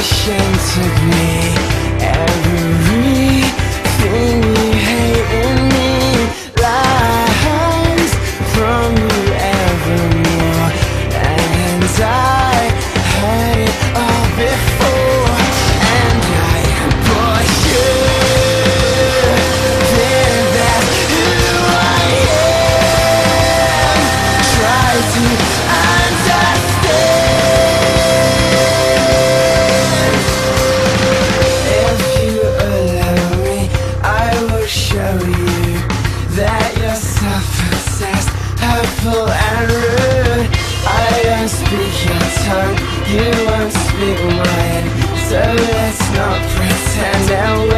wishing to be evil and rude I don't speak your tongue, you won't speak mine. So let's not pretend.